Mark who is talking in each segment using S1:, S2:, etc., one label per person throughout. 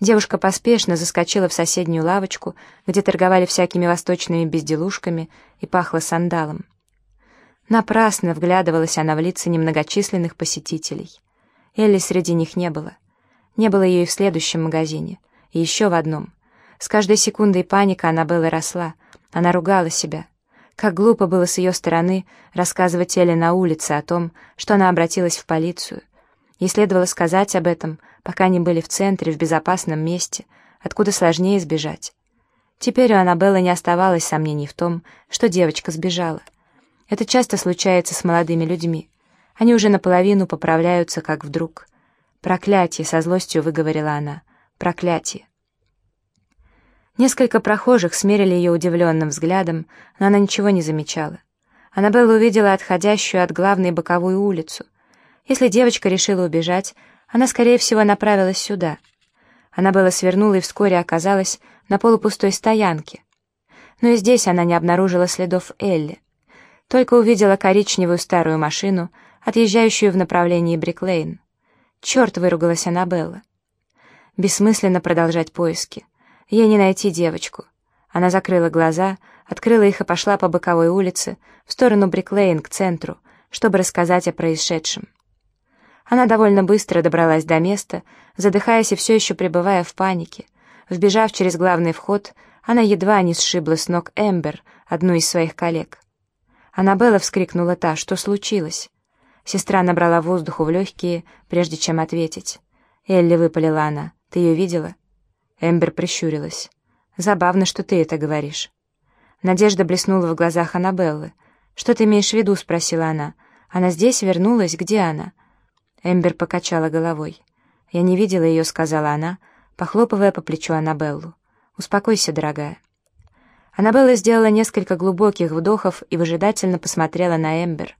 S1: Девушка поспешно заскочила в соседнюю лавочку, где торговали всякими восточными безделушками и пахло сандалом. Напрасно вглядывалась она в лица немногочисленных посетителей. Элли среди них не было. Не было ее и в следующем магазине, и еще в одном. С каждой секундой паника Аннабелла росла. Она ругала себя. Как глупо было с ее стороны рассказывать Элли на улице о том, что она обратилась в полицию. Ей следовало сказать об этом, пока они были в центре, в безопасном месте, откуда сложнее сбежать. Теперь у Аннабеллы не оставалось сомнений в том, что девочка сбежала. Это часто случается с молодыми людьми. Они уже наполовину поправляются, как вдруг. «Проклятие!» — со злостью выговорила она. «Проклятие!» Несколько прохожих смерили ее удивленным взглядом, но она ничего не замечала. Аннабелла увидела отходящую от главной боковую улицу. Если девочка решила убежать, она, скорее всего, направилась сюда. Аннабелла свернула и вскоре оказалась на полупустой стоянке. Но и здесь она не обнаружила следов Элли. Только увидела коричневую старую машину, отъезжающую в направлении Бриклейн. «Черт!» — выругалась Аннабелла. Бессмысленно продолжать поиски. Ей не найти девочку. Она закрыла глаза, открыла их и пошла по боковой улице в сторону Бриклейн к центру, чтобы рассказать о происшедшем. Она довольно быстро добралась до места, задыхаясь и все еще пребывая в панике. Вбежав через главный вход, она едва не сшибла с ног Эмбер, одну из своих коллег. Аннабелла вскрикнула та, что случилось. Сестра набрала воздуху в легкие, прежде чем ответить. «Элли», — выпалила она, — «ты ее видела?» Эмбер прищурилась. «Забавно, что ты это говоришь». Надежда блеснула в глазах Аннабеллы. «Что ты имеешь в виду?» — спросила она. «Она здесь вернулась? Где она?» Эмбер покачала головой. «Я не видела ее», — сказала она, похлопывая по плечу Аннабеллу. «Успокойся, дорогая». Аннабелла сделала несколько глубоких вдохов и выжидательно посмотрела на Эмбер.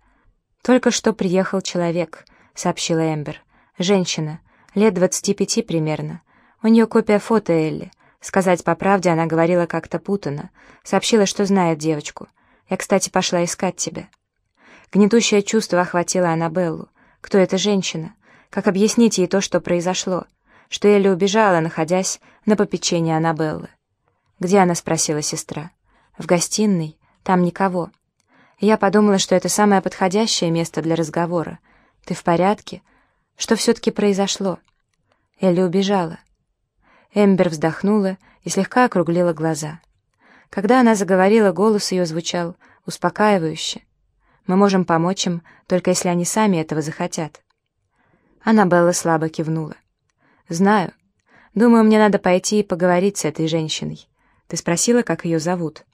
S1: «Только что приехал человек», — сообщила Эмбер. «Женщина, лет двадцати пяти примерно. У нее копия фото Элли. Сказать по правде, она говорила как-то путано. Сообщила, что знает девочку. Я, кстати, пошла искать тебя». Гнетущее чувство охватило Аннабеллу. Кто эта женщина? Как объяснить ей то, что произошло? Что Элли убежала, находясь на попечении Аннабеллы. «Где она?» — спросила сестра. «В гостиной. Там никого». Я подумала, что это самое подходящее место для разговора. «Ты в порядке? Что все-таки произошло?» Элли убежала. Эмбер вздохнула и слегка округлила глаза. Когда она заговорила, голос ее звучал успокаивающе. «Мы можем помочь им, только если они сами этого захотят». Аннабелла слабо кивнула. «Знаю. Думаю, мне надо пойти и поговорить с этой женщиной. Ты спросила, как ее зовут?»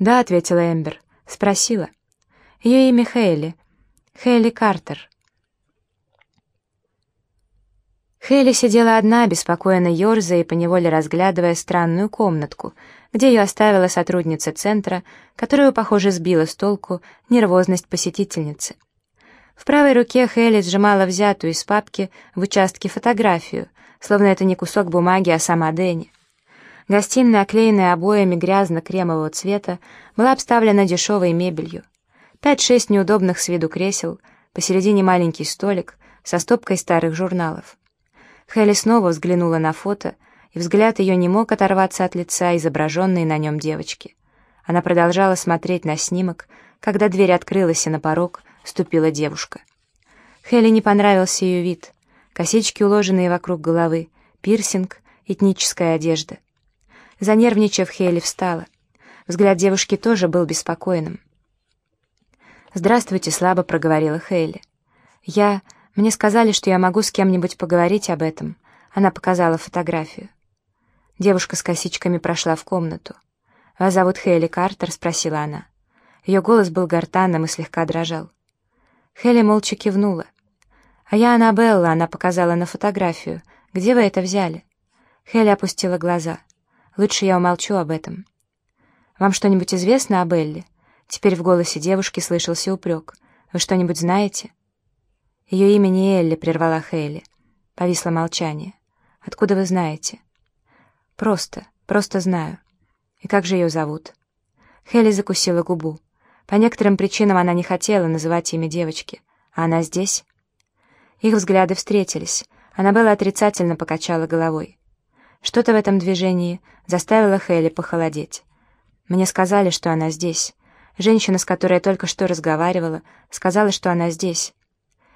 S1: «Да», — ответила Эмбер. «Спросила. Ее имя Хейли. Хейли Картер». Хейли сидела одна, беспокойно ерзая и поневоле разглядывая странную комнатку, где ее оставила сотрудница центра, которую, похоже, сбила с толку нервозность посетительницы. В правой руке Хейли сжимала взятую из папки в участке фотографию, словно это не кусок бумаги, а сама Дэнни. Гостиная, оклеенная обоями грязно-кремового цвета, была обставлена дешевой мебелью. Пять-шесть неудобных с виду кресел, посередине маленький столик со стопкой старых журналов. Хелли снова взглянула на фото, и взгляд ее не мог оторваться от лица изображенной на нем девочки. Она продолжала смотреть на снимок, когда дверь открылась, и на порог ступила девушка. Хелли не понравился ее вид. Косички, уложенные вокруг головы, пирсинг, этническая одежда — Занервничав, Хейли встала. Взгляд девушки тоже был беспокойным. «Здравствуйте», — слабо проговорила Хейли. «Я... Мне сказали, что я могу с кем-нибудь поговорить об этом». Она показала фотографию. Девушка с косичками прошла в комнату. «Вас зовут Хейли Картер?» — спросила она. Ее голос был гортанным и слегка дрожал. Хейли молча кивнула. «А я Аннабелла», — она показала на фотографию. «Где вы это взяли?» Хейли опустила глаза. Лучше я умолчу об этом. Вам что-нибудь известно об Элли? Теперь в голосе девушки слышался упрек. Вы что-нибудь знаете? Ее имя не Элли, прервала Хейли. Повисло молчание. Откуда вы знаете? Просто, просто знаю. И как же ее зовут? Хейли закусила губу. По некоторым причинам она не хотела называть имя девочки. А она здесь? Их взгляды встретились. Аннабелла отрицательно покачала головой. Что-то в этом движении заставило Хелли похолодеть. Мне сказали, что она здесь. Женщина, с которой я только что разговаривала, сказала, что она здесь.